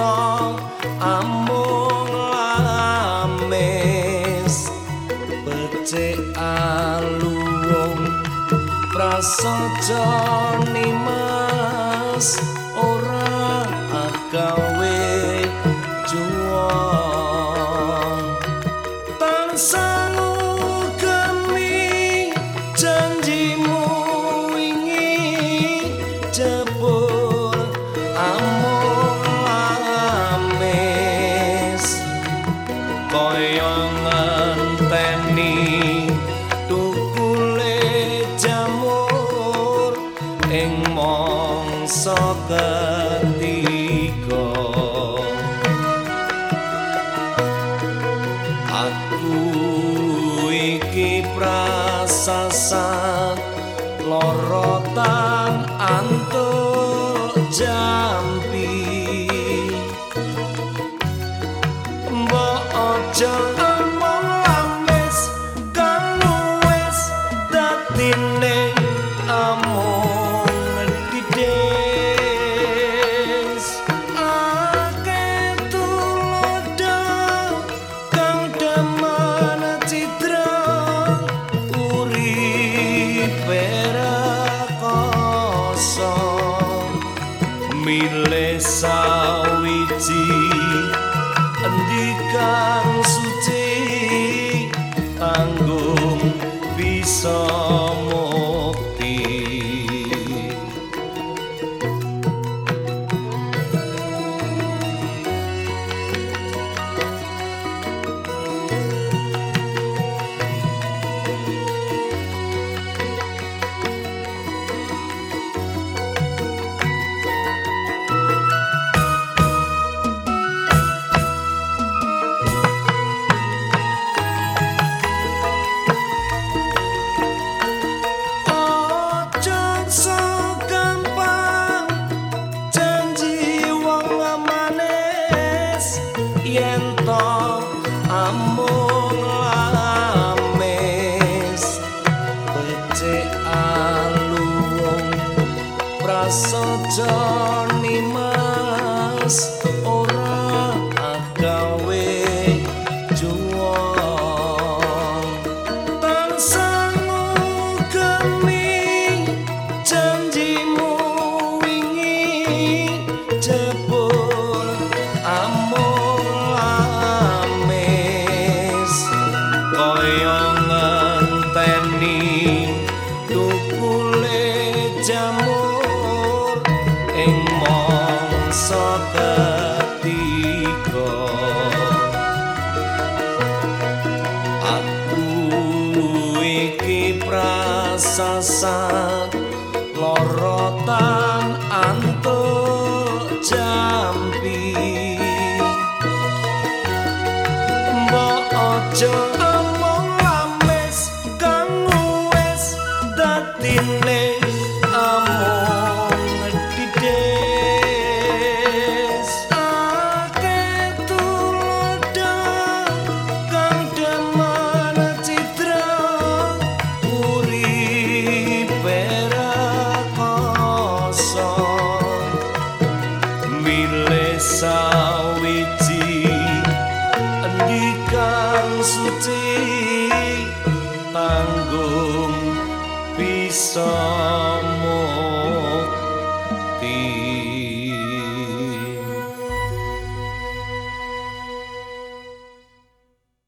tong amung lames becik aluwung prasaja nimas. Ora agawe juwang tansah ketiga. Aku iki prasasat lorotan antuk jampi. Mbok aja milih sawiji endikan yen to amung lames. Becik aluwung prasaja kaya ngenteni tukule jamur ing mangsa ketiga aku iki prasasat lorotan antuk jampi. Mbok aja suci tanggung bisa